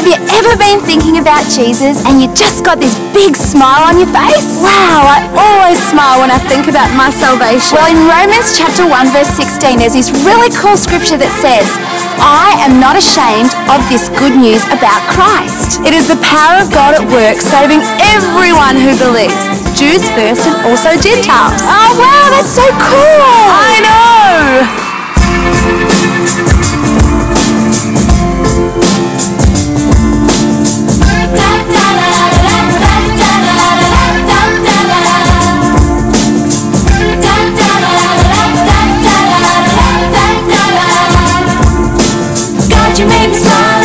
Have you ever been thinking about Jesus and you just got this big smile on your face? Wow, I always smile when I think about my salvation. Well, in Romans chapter 1 verse 16, there's this really cool scripture that says, I am not ashamed of this good news about Christ. It is the power of God at work saving everyone who believes. Jews first and also Gentiles. Oh wow, that's so cool! Me smile.